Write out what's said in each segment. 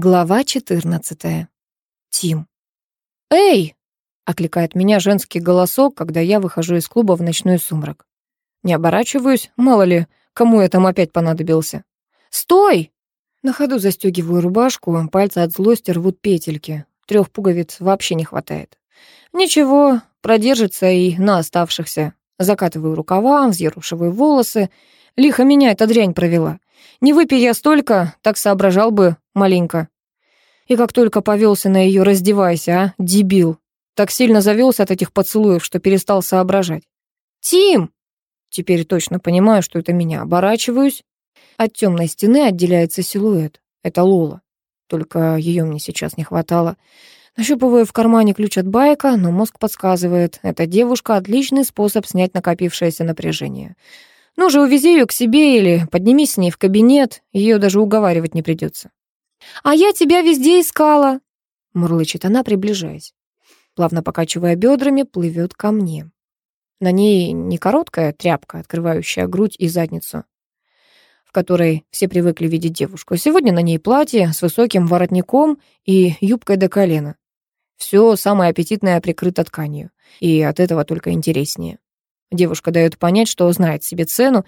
Глава 14. Тим. «Эй!» — окликает меня женский голосок, когда я выхожу из клуба в ночной сумрак. Не оборачиваюсь, мало ли, кому я там опять понадобился. «Стой!» На ходу застегиваю рубашку, пальцы от злости рвут петельки. Трех пуговиц вообще не хватает. Ничего, продержится и на оставшихся. Закатываю рукава, взъерушиваю волосы. Лихо меня эта дрянь провела. Не выпей я столько, так соображал бы маленько. И как только повелся на ее «раздевайся», а, дебил, так сильно завелся от этих поцелуев, что перестал соображать. «Тим!» Теперь точно понимаю, что это меня. Оборачиваюсь. От темной стены отделяется силуэт. Это Лола. Только ее мне сейчас не хватало. Нащупываю в кармане ключ от байка, но мозг подсказывает, эта девушка — отличный способ снять накопившееся напряжение. Ну же, увези ее к себе или поднимись с ней в кабинет, ее даже уговаривать не придется. «А я тебя везде искала», — мурлычет она, приближаясь. Плавно покачивая бедрами, плывет ко мне. На ней не короткая тряпка, открывающая грудь и задницу, в которой все привыкли видеть девушку. Сегодня на ней платье с высоким воротником и юбкой до колена. Все самое аппетитное прикрыто тканью, и от этого только интереснее. Девушка дает понять, что знает себе цену,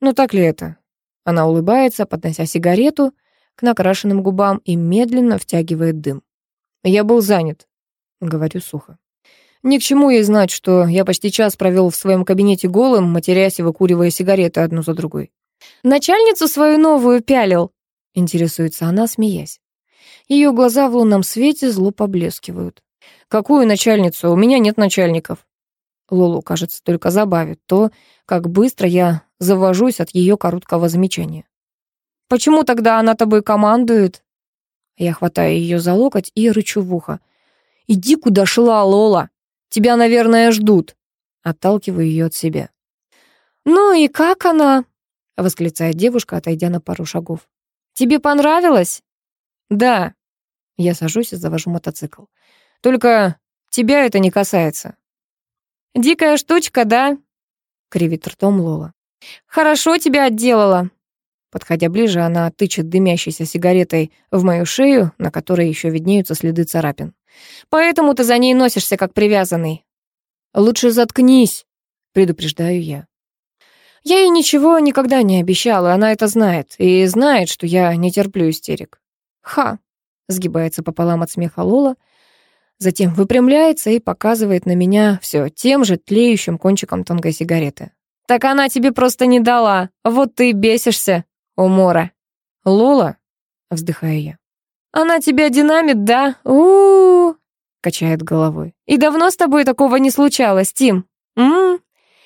но так ли это? Она улыбается, поднося сигарету к накрашенным губам и медленно втягивает дым. «Я был занят», — говорю сухо. Ни к чему ей знать, что я почти час провел в своем кабинете голым, матерясь и выкуривая сигареты одну за другой. «Начальницу свою новую пялил?» — интересуется она, смеясь. Ее глаза в лунном свете зло поблескивают. «Какую начальницу? У меня нет начальников». Лолу, кажется, только забавит то, как быстро я завожусь от ее короткого замечания. «Почему тогда она тобой командует?» Я хватаю ее за локоть и рычу в ухо. «Иди, куда шла, Лола! Тебя, наверное, ждут!» Отталкиваю ее от себя. «Ну и как она?» — восклицает девушка, отойдя на пару шагов. «Тебе понравилось?» «Да». Я сажусь и завожу мотоцикл. «Только тебя это не касается». «Дикая штучка, да?» — кривит ртом Лола. «Хорошо тебя отделала». Подходя ближе, она тычет дымящейся сигаретой в мою шею, на которой еще виднеются следы царапин. «Поэтому ты за ней носишься, как привязанный». «Лучше заткнись», — предупреждаю я. Я ей ничего никогда не обещала, она это знает. И знает, что я не терплю истерик. «Ха!» — сгибается пополам от смеха Лола, затем выпрямляется и показывает на меня все тем же тлеющим кончиком тонкой сигареты. «Так она тебе просто не дала, вот ты и бесишься, умора». «Лола?» — вздыхаю я. «Она тебя динамит, да? у у, -у качает головой. «И давно с тобой такого не случалось, Тим? М, -м, -м.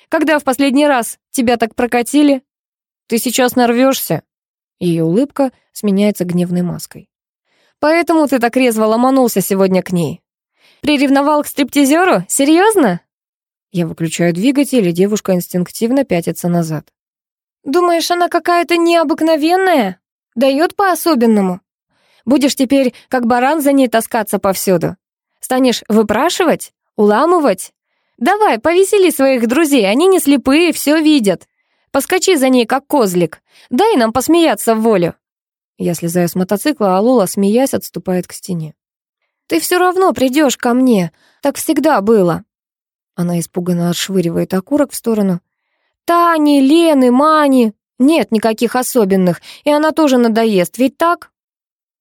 Когда в последний раз тебя так прокатили? Ты сейчас нарвешься?» Ее улыбка сменяется гневной маской. «Поэтому ты так резво ломанулся сегодня к ней. Приревновал к стриптизеру? Серьезно? Я выключаю двигатель, и девушка инстинктивно пятится назад. «Думаешь, она какая-то необыкновенная? Дает по-особенному? Будешь теперь как баран за ней таскаться повсюду? Станешь выпрашивать? Уламывать? Давай, повесели своих друзей, они не слепые, все видят. Поскочи за ней, как козлик. Дай нам посмеяться в волю». Я слезаю с мотоцикла, а Лола, смеясь, отступает к стене. Ты все равно придешь ко мне. Так всегда было». Она испуганно отшвыривает окурок в сторону. «Тани, Лены, Мани. Нет никаких особенных. И она тоже надоест, ведь так?»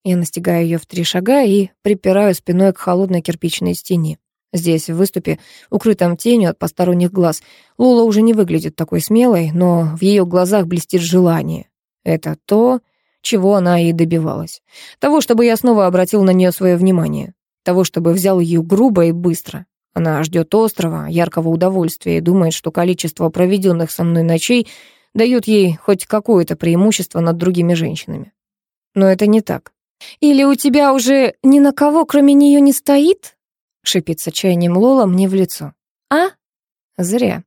Я настигаю ее в три шага и припираю спиной к холодной кирпичной стене. Здесь, в выступе, укрытом тенью от посторонних глаз, Лула уже не выглядит такой смелой, но в ее глазах блестит желание. Это то, чего она и добивалась. Того, чтобы я снова обратил на нее свое внимание того, чтобы взял ее грубо и быстро. Она ждет острого, яркого удовольствия и думает, что количество проведенных со мной ночей дает ей хоть какое-то преимущество над другими женщинами. Но это не так. «Или у тебя уже ни на кого, кроме нее, не стоит?» — шипит с отчаянием Лола мне в лицо. «А?» «Зря».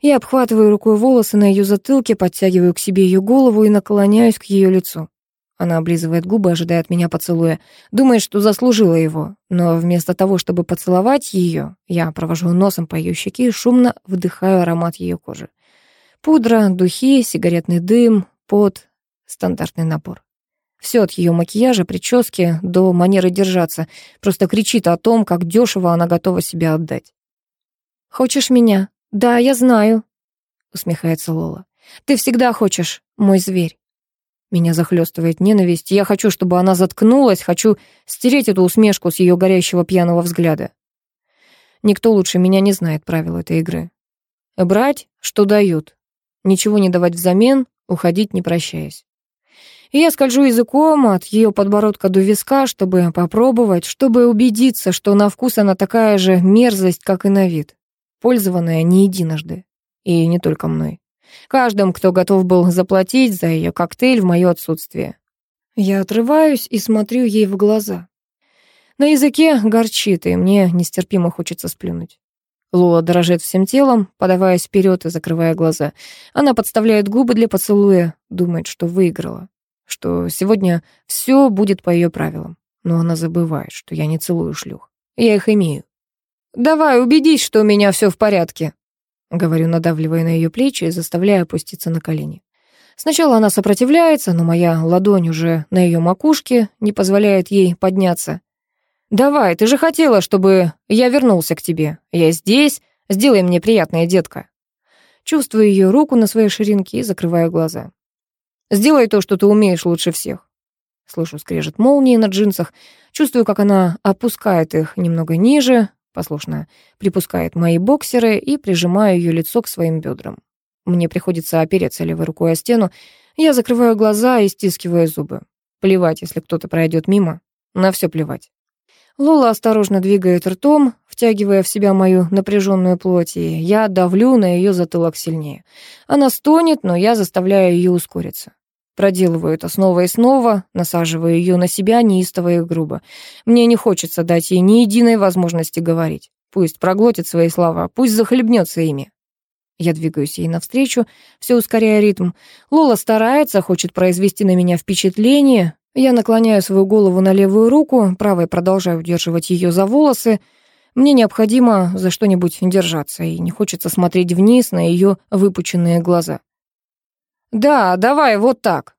Я обхватываю рукой волосы на ее затылке, подтягиваю к себе ее голову и наклоняюсь к ее лицу. Она облизывает губы, ожидая от меня поцелуя. Думает, что заслужила его. Но вместо того, чтобы поцеловать ее, я провожу носом по ее щеке и шумно вдыхаю аромат ее кожи. Пудра, духи, сигаретный дым, пот, стандартный набор. Все от ее макияжа, прически до манеры держаться. Просто кричит о том, как дешево она готова себя отдать. «Хочешь меня? Да, я знаю», — усмехается Лола. «Ты всегда хочешь, мой зверь». Меня захлестывает ненависть. Я хочу, чтобы она заткнулась, хочу стереть эту усмешку с ее горящего пьяного взгляда. Никто лучше меня не знает правил этой игры. Брать, что дают. Ничего не давать взамен, уходить не прощаясь. И я скольжу языком от ее подбородка до виска, чтобы попробовать, чтобы убедиться, что на вкус она такая же мерзость, как и на вид. Пользованная не единожды. И не только мной. Каждым, кто готов был заплатить за ее коктейль в мое отсутствие. Я отрываюсь и смотрю ей в глаза. На языке горчит, и мне нестерпимо хочется сплюнуть. Лола дрожит всем телом, подаваясь вперед и закрывая глаза. Она подставляет губы для поцелуя, думает, что выиграла, что сегодня все будет по ее правилам. Но она забывает, что я не целую шлюх. Я их имею. «Давай, убедись, что у меня все в порядке», — говорю, надавливая на ее плечи и заставляя опуститься на колени. Сначала она сопротивляется, но моя ладонь уже на ее макушке не позволяет ей подняться. «Давай, ты же хотела, чтобы я вернулся к тебе. Я здесь. Сделай мне приятное, детка». Чувствую ее руку на своей ширинке и закрываю глаза. «Сделай то, что ты умеешь лучше всех». Слышу скрежет молнии на джинсах. Чувствую, как она опускает их немного ниже, послушно припускает мои боксеры и прижимаю ее лицо к своим бедрам. Мне приходится опереться левой рукой о стену. Я закрываю глаза и стискиваю зубы. Плевать, если кто-то пройдет мимо. На все плевать. Лола осторожно двигает ртом, втягивая в себя мою напряженную плоть, и я давлю на ее затылок сильнее. Она стонет, но я заставляю ее ускориться. Проделываю это снова и снова, насаживаю ее на себя неистово и грубо. Мне не хочется дать ей ни единой возможности говорить. Пусть проглотит свои слова, пусть захлебнется ими. Я двигаюсь ей навстречу, все ускоряя ритм. Лола старается, хочет произвести на меня впечатление, я наклоняю свою голову на левую руку, правой продолжаю удерживать ее за волосы. Мне необходимо за что-нибудь держаться, и не хочется смотреть вниз на ее выпученные глаза. «Да, давай, вот так».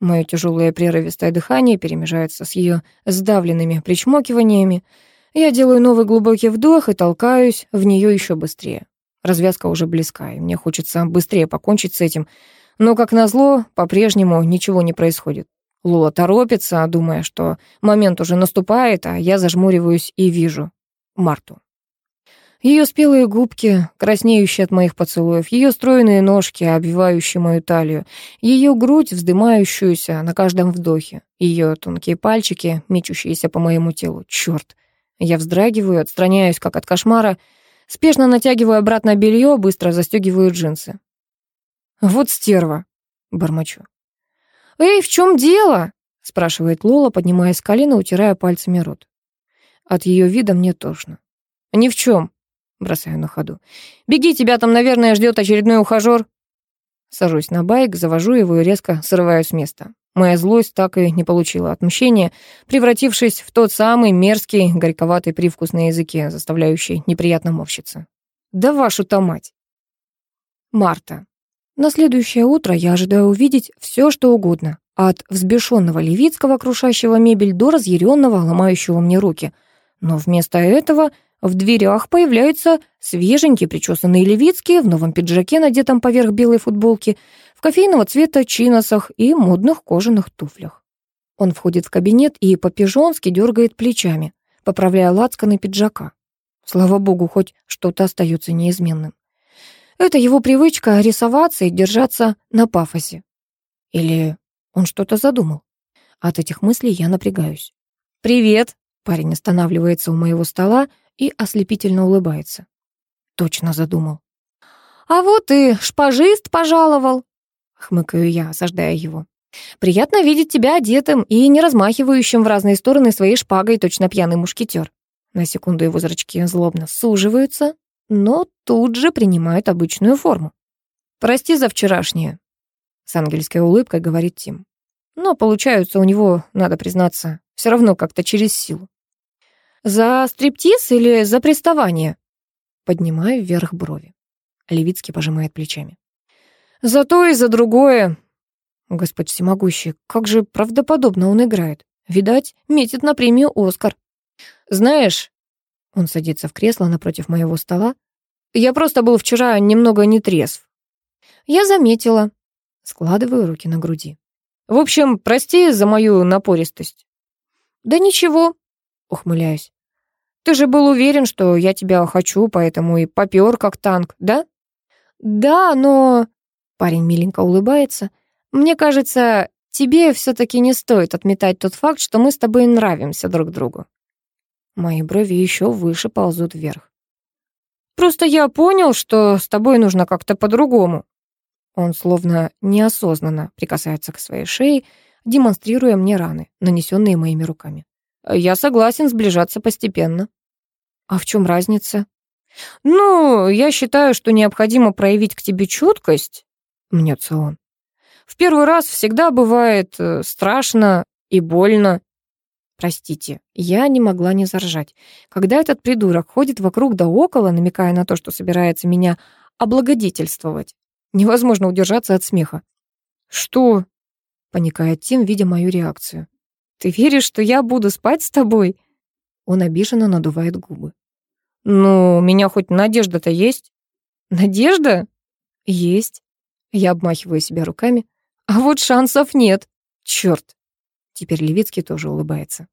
Мое тяжелое прерывистое дыхание перемежается с ее сдавленными причмокиваниями. Я делаю новый глубокий вдох и толкаюсь в нее еще быстрее. Развязка уже близка, и мне хочется быстрее покончить с этим. Но, как назло, по-прежнему ничего не происходит. Лола торопится, думая, что момент уже наступает, а я зажмуриваюсь и вижу Марту. Ее спелые губки, краснеющие от моих поцелуев, ее стройные ножки, обвивающие мою талию, ее грудь, вздымающуюся на каждом вдохе, ее тонкие пальчики, мечущиеся по моему телу. Черт! Я вздрагиваю, отстраняюсь, как от кошмара, спешно натягиваю обратно белье, быстро застегиваю джинсы. «Вот стерва!» — бормочу. «Эй, в чем дело?» — спрашивает Лола, поднимаясь с колена, утирая пальцами рот. От ее вида мне тошно. «Ни в чем», — бросаю на ходу. «Беги, тебя там, наверное, ждет очередной ухажер». Сажусь на байк, завожу его и резко срываю с места. Моя злость так и не получила отмщения, превратившись в тот самый мерзкий, горьковатый привкус на языке, заставляющий неприятно морщиться. «Да вашу-то мать!» Марта. На следующее утро я ожидаю увидеть все, что угодно. От взбешенного Левицкого, крушащего мебель, до разъяренного, ломающего мне руки. Но вместо этого в дверях появляется свеженький причесанный Левицкий в новом пиджаке, надетом поверх белой футболки, в кофейного цвета чиносах и модных кожаных туфлях. Он входит в кабинет и по-пижонски дергает плечами, поправляя лацканы пиджака. Слава богу, хоть что-то остается неизменным. Это его привычка рисоваться и держаться на пафосе. Или он что-то задумал? От этих мыслей я напрягаюсь. «Привет!» Парень останавливается у моего стола и ослепительно улыбается. Точно задумал. «А вот и шпажист пожаловал!» Хмыкаю я, осаждая его. «Приятно видеть тебя одетым и не размахивающим в разные стороны своей шпагой, точно пьяный мушкетер». На секунду его зрачки злобно суживаются, но тут же принимают обычную форму. «Прости за вчерашнее», — с ангельской улыбкой говорит Тим. Но получаются у него, надо признаться, все равно как-то через силу. «За стриптиз или за приставание?» Поднимаю вверх брови. Левицкий пожимает плечами. «За то и за другое». Господь всемогущий, как же правдоподобно он играет. Видать, метит на премию «Оскар». Знаешь, он садится в кресло напротив моего стола. Я просто был вчера немного нетрезв. Я заметила. Складываю руки на груди. В общем, прости за мою напористость. Да ничего, ухмыляюсь. Ты же был уверен, что я тебя хочу, поэтому и попёр как танк, да? Да, но... Парень миленько улыбается. Мне кажется, тебе все-таки не стоит отметать тот факт, что мы с тобой нравимся друг другу. Мои брови еще выше ползут вверх. Просто я понял, что с тобой нужно как-то по-другому. Он словно неосознанно прикасается к своей шее, демонстрируя мне раны, нанесенные моими руками. Я согласен сближаться постепенно. А в чем разница? Ну, я считаю, что необходимо проявить к тебе чуткость, мнется он. В первый раз всегда бывает э, страшно и больно. Простите, я не могла не заржать. Когда этот придурок ходит вокруг да около, намекая на то, что собирается меня облагодетельствовать, невозможно удержаться от смеха. «Что?» — паникает Тим, видя мою реакцию. «Ты веришь, что я буду спать с тобой?» Он обиженно надувает губы. «Ну, у меня хоть надежда-то есть?» «Надежда?» «Есть». Я обмахиваю себя руками. «А вот шансов нет. Чёрт!» Теперь Левицкий тоже улыбается.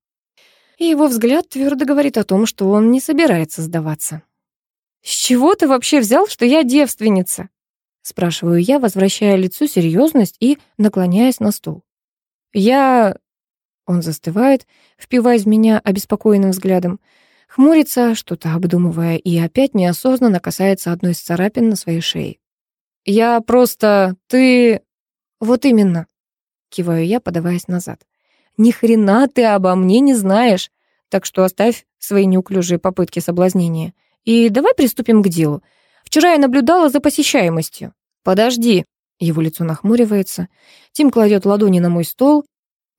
И его взгляд твердо говорит о том, что он не собирается сдаваться. «С чего ты вообще взял, что я девственница?» Спрашиваю я, возвращая лицу серьезность и наклоняясь на стул. «Я...» Он застывает, впиваясь в меня обеспокоенным взглядом, хмурится, что-то обдумывая, и опять неосознанно касается одной из царапин на своей шее. «Я просто... ты...» «Вот именно», — киваю я, подаваясь назад. Ни хрена ты обо мне не знаешь. Так что оставь свои неуклюжие попытки соблазнения. И давай приступим к делу. Вчера я наблюдала за посещаемостью. Подожди. Его лицо нахмуривается. Тим кладет ладони на мой стол.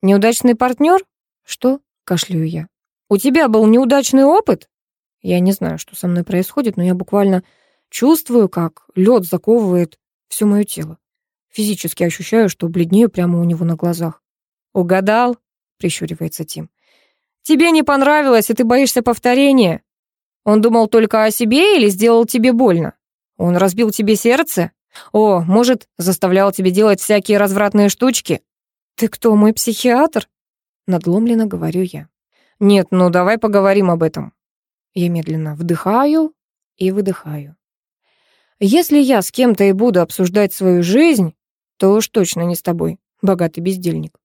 Неудачный партнер? Что? Кашляю я. У тебя был неудачный опыт? Я не знаю, что со мной происходит, но я буквально чувствую, как лед заковывает все мое тело. Физически ощущаю, что бледнею прямо у него на глазах. Угадал? прищуривается Тим. Тебе не понравилось, и ты боишься повторения? Он думал только о себе или сделал тебе больно? Он разбил тебе сердце? О, может, заставлял тебе делать всякие развратные штучки? Ты кто, мой психиатр? Надломленно говорю я. Нет, ну давай поговорим об этом. Я медленно вдыхаю и выдыхаю. Если я с кем-то и буду обсуждать свою жизнь, то уж точно не с тобой, богатый бездельник.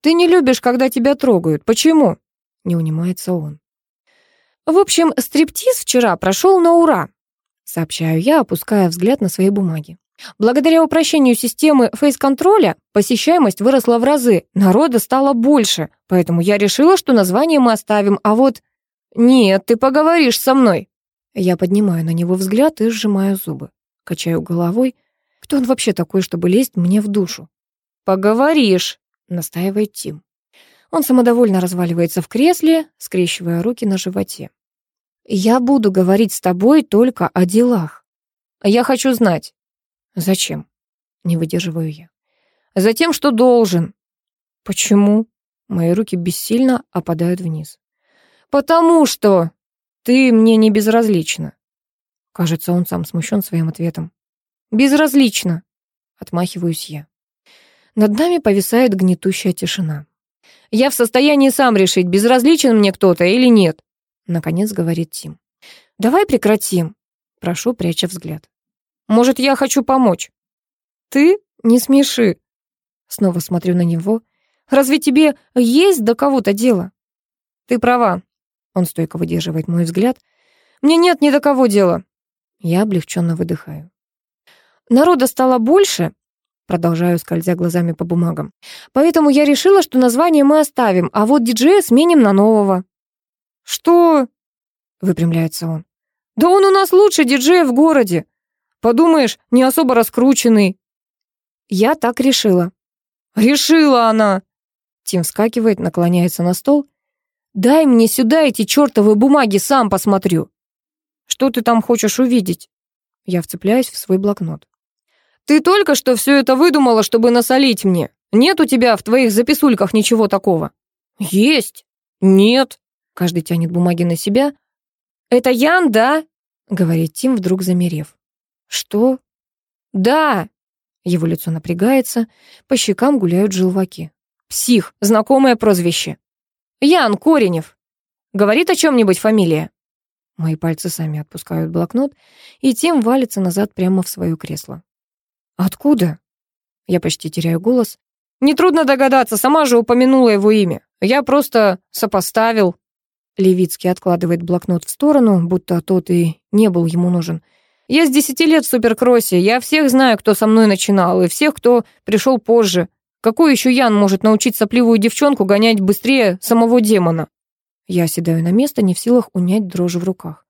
Ты не любишь, когда тебя трогают. Почему?» Не унимается он. «В общем, стриптиз вчера прошел на ура», сообщаю я, опуская взгляд на свои бумаги. Благодаря упрощению системы фейс-контроля посещаемость выросла в разы, народа стало больше, поэтому я решила, что название мы оставим, а вот... Нет, ты поговоришь со мной. Я поднимаю на него взгляд и сжимаю зубы. Качаю головой. Кто он вообще такой, чтобы лезть мне в душу? Поговоришь, настаивает Тим. Он самодовольно разваливается в кресле, скрещивая руки на животе. «Я буду говорить с тобой только о делах. Я хочу знать». «Зачем?» — не выдерживаю я. «Затем, что должен». «Почему?» Мои руки бессильно опадают вниз. «Потому что ты мне не безразлична». Кажется, он сам смущен своим ответом. «Безразлично», — отмахиваюсь я. Над нами повисает гнетущая тишина. «Я в состоянии сам решить, безразличен мне кто-то или нет», — наконец говорит Тим. «Давай прекратим», — прошу, пряча взгляд. «Может, я хочу помочь?» «Ты? Не смеши». Снова смотрю на него. «Разве тебе есть до кого-то дело?» «Ты права», — он стойко выдерживает мой взгляд. «Мне нет ни до кого дела». Я облегченно выдыхаю. Народа стало больше, Продолжаю, скользя глазами по бумагам. Поэтому я решила, что название мы оставим, а вот диджея сменим на нового. Что? Выпрямляется он. Да он у нас лучший диджей в городе. Подумаешь, не особо раскрученный. Я так решила. Решила она. Тим вскакивает, наклоняется на стол. Дай мне сюда эти чертовы бумаги, сам посмотрю. Что ты там хочешь увидеть? Я вцепляюсь в свой блокнот. Ты только что все это выдумала, чтобы насолить мне. Нет у тебя в твоих записульках ничего такого?» «Есть». «Нет». Каждый тянет бумаги на себя. «Это Ян, да?» — говорит Тим, вдруг замерев. «Что?» «Да!» Его лицо напрягается, по щекам гуляют желваки. «Псих, знакомое прозвище». «Ян Коренев». «Говорит о чем-нибудь фамилия?» Мои пальцы сами отпускают блокнот, и Тим валится назад прямо в свое кресло. «Откуда?» Я почти теряю голос. «Нетрудно догадаться, сама же упомянула его имя. Я просто сопоставил». Левицкий откладывает блокнот в сторону, будто тот и не был ему нужен. «Я с десяти лет в суперкроссе. Я всех знаю, кто со мной начинал, и всех, кто пришел позже. Какой еще Ян может научить сопливую девчонку гонять быстрее самого демона?» Я оседаю на место, не в силах унять дрожь в руках.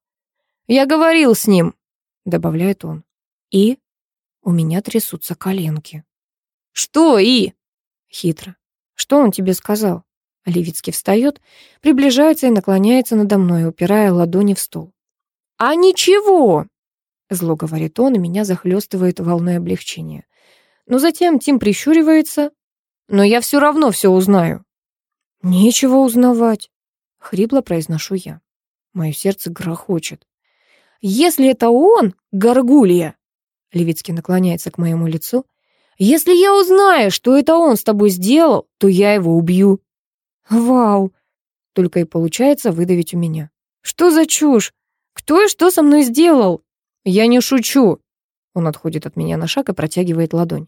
«Я говорил с ним», — добавляет он. «И?» У меня трясутся коленки. «Что «и»?» Хитро. «Что он тебе сказал?» Левицкий встает, приближается и наклоняется надо мной, упирая ладони в стол. «А ничего!» Зло говорит он, и меня захлестывает волной облегчения. Но затем Тим прищуривается. «Но я все равно все узнаю». «Нечего узнавать», — хрипло произношу я. Мое сердце грохочет. «Если это он, горгулья!» Левицкий наклоняется к моему лицу. «Если я узнаю, что это он с тобой сделал, то я его убью». «Вау!» Только и получается выдавить у меня. «Что за чушь? Кто и что со мной сделал?» «Я не шучу!» Он отходит от меня на шаг и протягивает ладонь.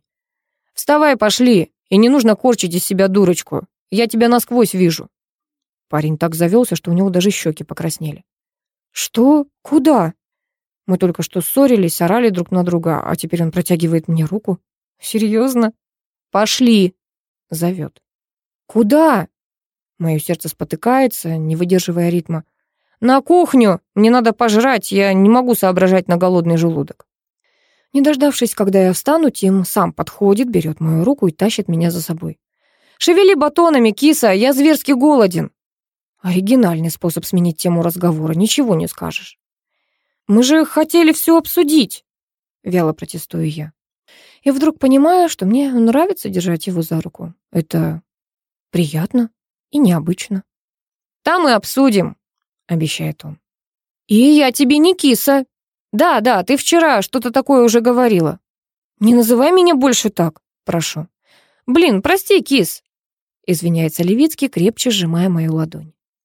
«Вставай, пошли! И не нужно корчить из себя дурочку. Я тебя насквозь вижу». Парень так завелся, что у него даже щеки покраснели. «Что? Куда?» Мы только что ссорились, орали друг на друга, а теперь он протягивает мне руку. «Серьезно?» «Пошли!» — зовет. «Куда?» Мое сердце спотыкается, не выдерживая ритма. «На кухню! Мне надо пожрать, я не могу соображать на голодный желудок». Не дождавшись, когда я встану, Тим сам подходит, берет мою руку и тащит меня за собой. «Шевели батонами, киса, я зверски голоден!» Оригинальный способ сменить тему разговора, ничего не скажешь. «Мы же хотели все обсудить!» Вяло протестую я. И вдруг понимаю, что мне нравится держать его за руку. Это приятно и необычно. «Там и обсудим», — обещает он. «И я тебе не киса. Да, да, ты вчера что-то такое уже говорила. Не называй меня больше так, прошу. Блин, прости, кис», — извиняется Левицкий, крепче сжимая мою ладонь.